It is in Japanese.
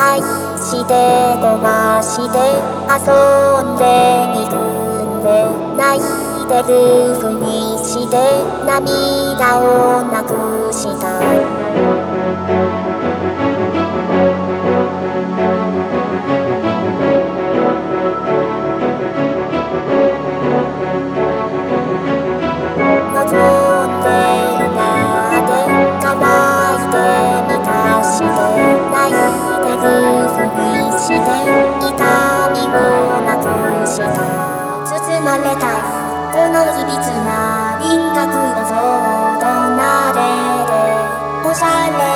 愛して焦がして遊んで憎んで泣いてるふにして涙をなく。な輪郭をそっと撫でておしゃれ。